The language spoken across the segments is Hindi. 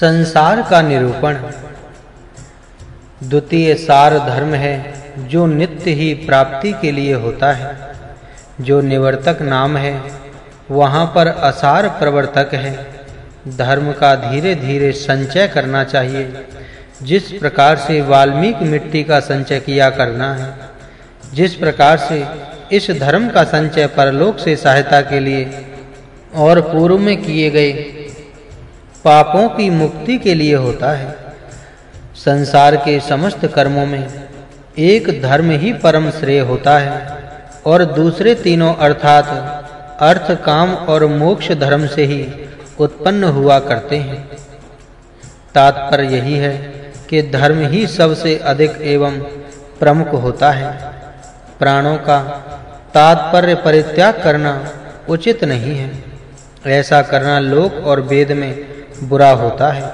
संसार का निरूपण। द्वितीय सार धर्म है, जो नित्य ही प्राप्ति के लिए होता है। जो निवर्तक नाम है, वहाँ पर असार प्रवर्तक है। धर्म का धीरे-धीरे संचय करना चाहिए। जिस प्रकार से वाल्मीकि मिट्टी का संचय किया करना है, जिस प्रकार से इस धर्म का संचय परलोक से सहायता के लिए और पूर्व में किए गए पापों की मुक्ति के लिए होता है। संसार के समस्त कर्मों में एक धर्म ही परम श्रेय होता है और दूसरे तीनों अर्थात अर्थ, काम और मोक्ष धर्म से ही उत्पन्न हुआ करते हैं। तात्पर्य यही है कि धर्म ही सबसे अधिक एवं प्रमुख होता है। प्राणों का तात्पर्य परित्याग करना उचित नहीं है। ऐसा करना लोक और वेद में बुरा होता है।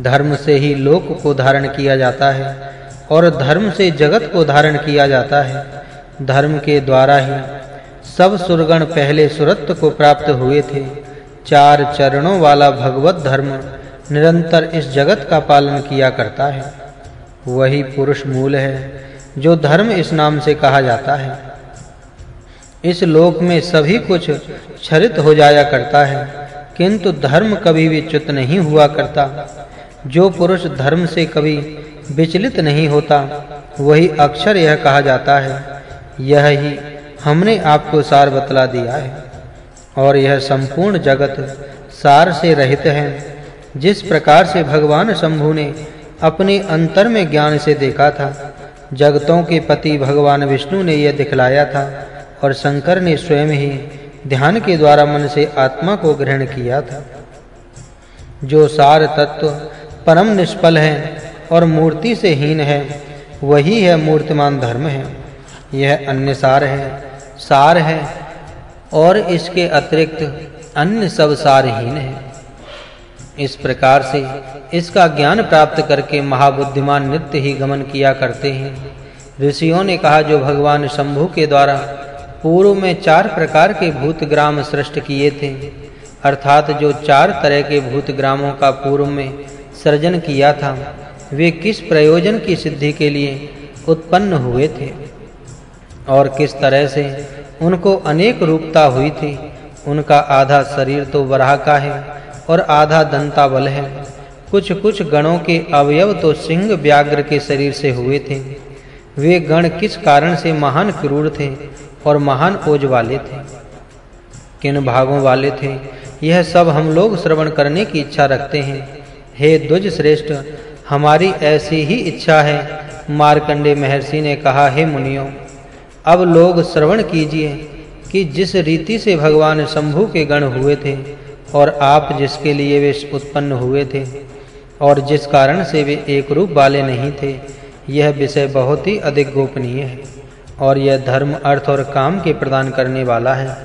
धर्म से ही लोक को धारण किया जाता है और धर्म से जगत को धारण किया जाता है। धर्म के द्वारा ही सब सुरगण पहले सुरत्व को प्राप्त हुए थे। चार चरणों वाला भगवत धर्म निरंतर इस जगत का पालन किया करता है। वही पुरुष मूल है जो धर्म इस नाम से कहा जाता है। इस लोक में सभी कुछ क्षरित हो जाया करता है। किंतु धर्म कभी भी च्युत नहीं हुआ करता। जो पुरुष धर्म से कभी विचलित नहीं होता, वही अक्षर यह कहा जाता है, यह ही हमने आपको सार बतला दिया है। और यह संपूर्ण जगत सार से रहित है, जिस प्रकार से भगवान शंभु ने अपने अंतर में ज्ञान से देखा था, जगतों के पति भगवान विष्णु ने यह दिखलाया था, और शंकर ने स्वयं ही ध्यान के द्वारा मन से आत्मा को ग्रहण किया था। जो सार तत्व परम निष्फल है और मूर्ति से हीन है, वही है मूर्तिमान धर्म है। यह अन्य सार है सार है, और इसके अतिरिक्त अन्य सब सारहीन है। इस प्रकार से इसका ज्ञान प्राप्त करके महाबुद्धिमान नित्य ही गमन किया करते हैं। ऋषियों ने कहा, जो भगवान शंभु के द्वारा पूर्व में चार प्रकार के भूत ग्राम सृष्ट किए थे, अर्थात जो चार तरह के भूत ग्रामों का पूर्व में सृजन किया था, वे किस प्रयोजन की सिद्धि के लिए उत्पन्न हुए थे? और किस तरह से उनको अनेक रूपता हुई थी, उनका आधा शरीर तो वराह का है और आधा दंताबल है। कुछ-कुछ गणों के अवयव तो सिंह व्याघ्र के शरीर से हुए थे। वे गण किस कारण से महान क्रूर थे और महान ओज वाले थे। किन भागों वाले थे, यह सब हम लोग श्रवण करने की इच्छा रखते हैं। हे द्वज श्रेष्ठ, हमारी ऐसी ही इच्छा है, मार्कंडे महर्षि ने कहा, हे मुनियों, अब लोग श्रवण कीजिए कि जिस रीति से भगवान शंभु के गण हुए थे और आप जिसके लिए वे उत्पन्न हुए थे और जिस कारण से वे एक रूप वाले नहीं थे, यह विषय बहुत ही अधिक गोपनीय है। और यह धर्म, अर्थ और काम के प्रदान करने वाला है।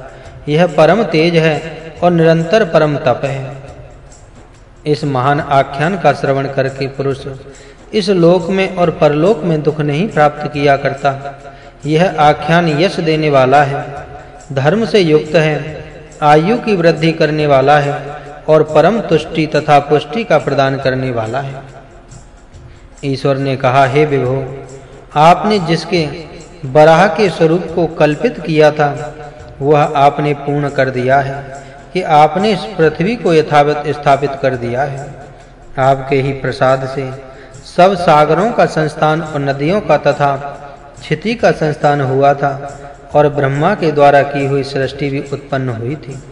यह परम तेज है और निरंतर परम तप है। इस महान आख्यान का श्रवण करके पुरुष इस लोक में और परलोक में दुख नहीं प्राप्त किया करता। यह आख्यान यश देने वाला है, धर्म से युक्त है, आयु की वृद्धि करने वाला है और परम तुष्टि तथा पुष्टि का प्रदान करने वाला है। ईश्वर ने कहा, हे विभो, आपने जिसके बराह के स्वरूप को कल्पित किया था, वह आपने पूर्ण कर दिया है कि आपने इस पृथ्वी को यथावत स्थापित कर दिया है। आपके ही प्रसाद से सब सागरों का संस्थान और नदियों का तथा क्षिति का संस्थान हुआ था और ब्रह्मा के द्वारा की हुई सृष्टि भी उत्पन्न हुई थी।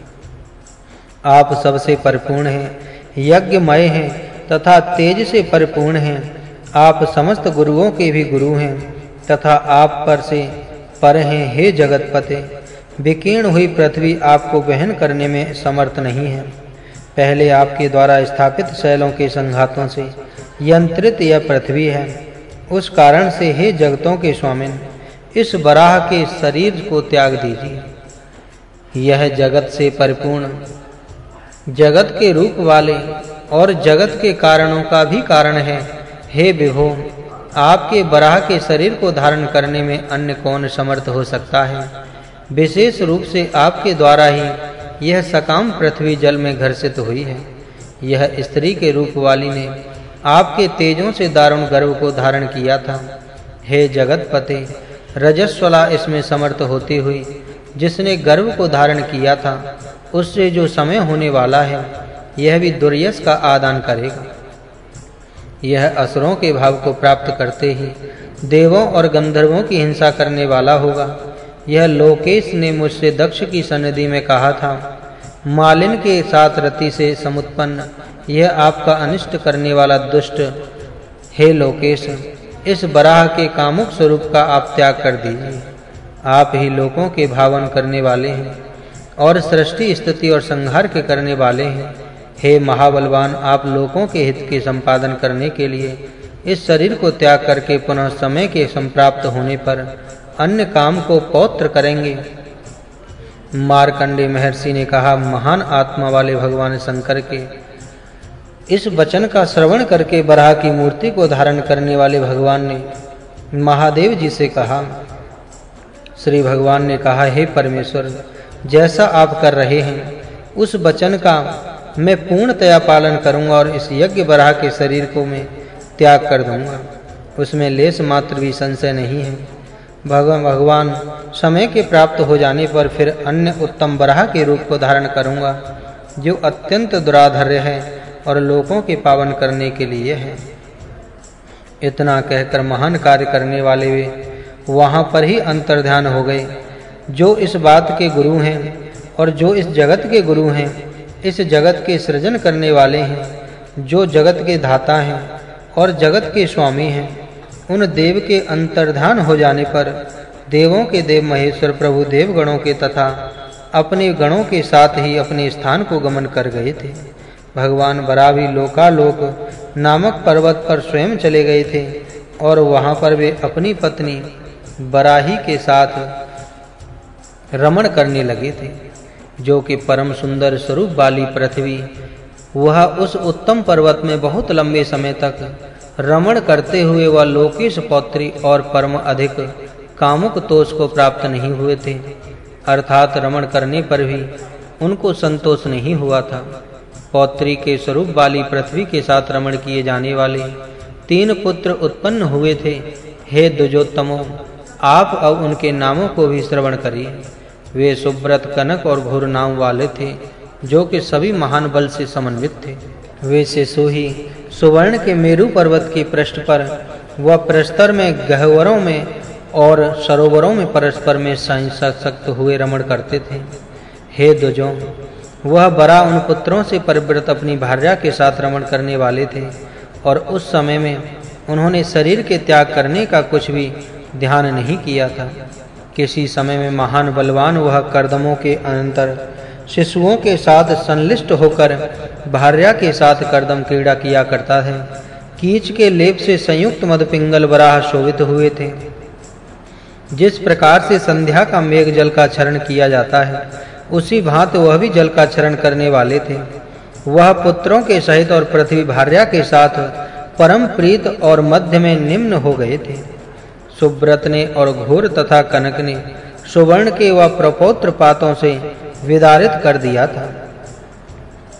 आप सबसे परिपूर्ण हैं, यज्ञमय हैं तथा तेज से परिपूर्ण हैं। आप समस्त गुरुओं के भी गुरु हैं। तथा आप पर से पर हैं, हे जगतपते, विकीर्ण हुई पृथ्वी आपको वहन करने में समर्थ नहीं है। पहले आपके द्वारा स्थापित शैलों के संघातों से यंत्रित यह पृथ्वी है। उस कारण से हे जगतों के स्वामी इस बराह के शरीर को त्याग दीजिए। यह जगत से परिपूर्ण, जगत के रूप वाले और जगत के कारणों का भी कारण है। हे विभो आपके बराह के शरीर को धारण करने में अन्य कौन समर्थ हो सकता है? विशेष रूप से आपके द्वारा ही यह सकाम पृथ्वी जल में घर्षित हुई है। यह स्त्री के रूप वाली ने आपके तेजों से दारुण गर्व को धारण किया था। हे जगतपते, रजस्वला इसमें समर्थ होती हुई जिसने गर्व को धारण किया था, उससे जो समय होने वाला है, यह भी दुर्यस का आदान करेगा। यह असुरों के भाव को प्राप्त करते ही देवों और गंधर्वों की हिंसा करने वाला होगा। यह लोकेश ने मुझसे दक्ष की सन्निधि में कहा था, मालिन के साथ रति से समुत्पन्न, यह आपका अनिष्ट करने वाला दुष्ट। हे लोकेश, इस बराह के कामुक स्वरूप का आप त्याग कर दीजिए। आप ही लोगों के भावन करने वाले हैं और सृष्टि स्थिति और संहार के करने वाले हैं। हे महाबलवान, आप लोगों के हित के संपादन करने के लिए इस शरीर को त्याग करके पुनः समय के संप्राप्त होने पर अन्य काम को पौत्र करेंगे। मार्कंडे महर्षि ने कहा, महान आत्मा वाले भगवान शंकर के इस वचन का श्रवण करके बराह की मूर्ति को धारण करने वाले भगवान ने महादेव जी से कहा, श्री भगवान ने कहा, हे परमेश्वर, जैसा आप कर रहे हैं, उस वचन का मैं पूर्णतया पालन करूँगा और इस यज्ञ बराह के शरीर को मैं त्याग कर दूँगा। उसमें लेस मात्र भी संशय नहीं है। भगवान भगवान, समय के प्राप्त हो जाने पर फिर अन्य उत्तम बराह के रूप को धारण करूँगा, जो अत्यंत दुराधर्य है और लोगों के पावन करने के लिए है। इतना कहकर महान कार्य करने वाले वे वहाँ पर ही अंतर्ध्यान हो गए, जो इस बात के गुरु हैं और जो इस जगत के गुरु हैं। इस जगत के सृजन करने वाले हैं, जो जगत के धाता हैं और जगत के स्वामी हैं। उन देव के अंतर्धान हो जाने पर देवों के देव महेश्वर प्रभु देवगणों के तथा अपने गणों के साथ ही अपने स्थान को गमन कर गए थे। भगवान बरावी लोकालोक नामक पर्वत पर स्वयं चले गए थे और वहाँ पर वे अपनी पत्नी बराही के साथ रमण करने लगे थे। जो कि परम सुंदर स्वरूप वाली पृथ्वी, वह उस उत्तम पर्वत में बहुत लंबे समय तक रमण करते हुए वह लोकेश पौत्री और परम अधिक कामुक तोष को प्राप्त नहीं हुए थे। अर्थात रमण करने पर भी उनको संतोष नहीं हुआ था। पौत्री के स्वरूप वाली पृथ्वी के साथ रमण किए जाने वाले तीन पुत्र उत्पन्न हुए थे। हे दुजोत्तमो, आप अब उनके नामों को भी श्रवण करिए। वे सुब्रत कनक और घोर नाम वाले थे, जो कि सभी महान बल से समन्वित थे। वे से सोही सुवर्ण के मेरु पर्वत के पृष्ठ पर व प्रस्तर में गहवरों में और सरोवरों में परस्पर में संसक्त हुए रमण करते थे। हे दुजों वह बड़ा उन पुत्रों से परिवृत अपनी भार्या के साथ रमण करने वाले थे, और उस समय में उन्होंने शरीर के त्याग करने का कुछ भी ध्यान नहीं किया था। किसी समय में महान बलवान वह कर्दमों के अंतर, शिशुओं के साथ संलिष्ट होकर भार्या के साथ कर्दम क्रीड़ा किया करता है। कीच के लेप से संयुक्त मधुपिंगल बराह शोभित हुए थे। जिस प्रकार से संध्या का मेघ जल का चरण किया जाता है, उसी भांति वह भी जल का चरण करने वाले थे। वह पुत्रों के सहित और पृथ्वी भार्या के साथ परम प्रीत और मध्य में निम्न हो गए थे। सुब्रत ने और घोर तथा कनक ने सुवर्ण के व प्रपौत्र पातों से विदारित कर दिया था।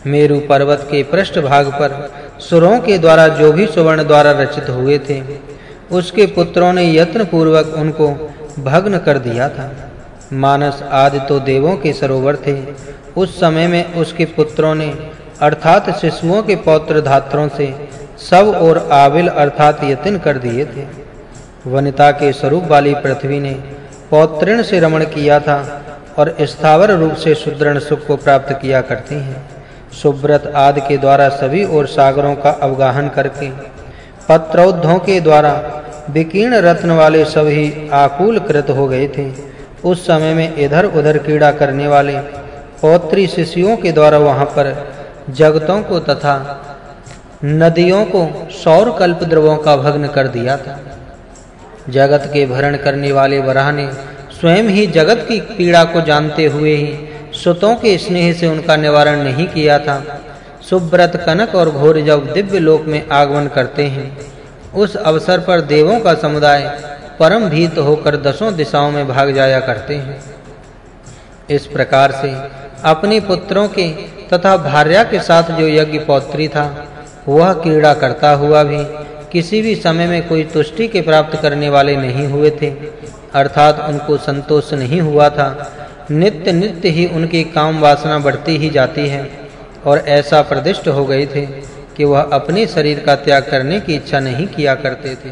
मेरु पर्वत के पृष्ठ भाग पर सुरों के द्वारा जो भी सुवर्ण द्वारा रचित हुए थे, उसके पुत्रों ने यत्न पूर्वक उनको भग्न कर दिया था। मानस आदि तो देवों के सरोवर थे। उस समय में उसके पुत्रों ने अर्थात शिशुओं के पौत्र धात्रों से सब और आविल अर्थात यत्न कर दिए थे। वनिता के स्वरूप वाली पृथ्वी ने पौत्रिण से रमण किया था और स्थावर रूप से सुदृढ़ सुख को प्राप्त किया करती हैं। सुब्रत आदि के द्वारा सभी और सागरों का अवगाहन करके, पत्रौद्धों के द्वारा विकीर्ण रत्न वाले सभी आकुल कृत हो गए थे। उस समय में इधर-उधर कीड़ा करने वाले पौत्री शिष्यों के द्वारा वहाँ पर जगतों को तथा नदियों को सौर कल्प द्रवों का भग्न कर दिया था। जगत के भरण करने वाले वराह ने स्वयं ही जगत की पीड़ा को जानते हुए ही सुतों के स्नेह से उनका निवारण नहीं किया था। सुब्रत कनक और घोर जब दिव्य लोक में आगमन करते हैं, उस अवसर पर देवों का समुदाय परम भीत होकर दसों दिशाओं में भाग जाया करते हैं। इस प्रकार से अपने पुत्रों के तथा भार्या के साथ जो यज्ञ पौत्री था, वह क्रीड़ा करता हुआ भी किसी भी समय में कोई तुष्टि के प्राप्त करने वाले नहीं हुए थे। अर्थात उनको संतोष नहीं हुआ था। नित्य नित्य ही उनकी काम वासना बढ़ती ही जाती है और ऐसा प्रदिष्ट हो गए थे कि वह अपने शरीर का त्याग करने की इच्छा नहीं किया करते थे।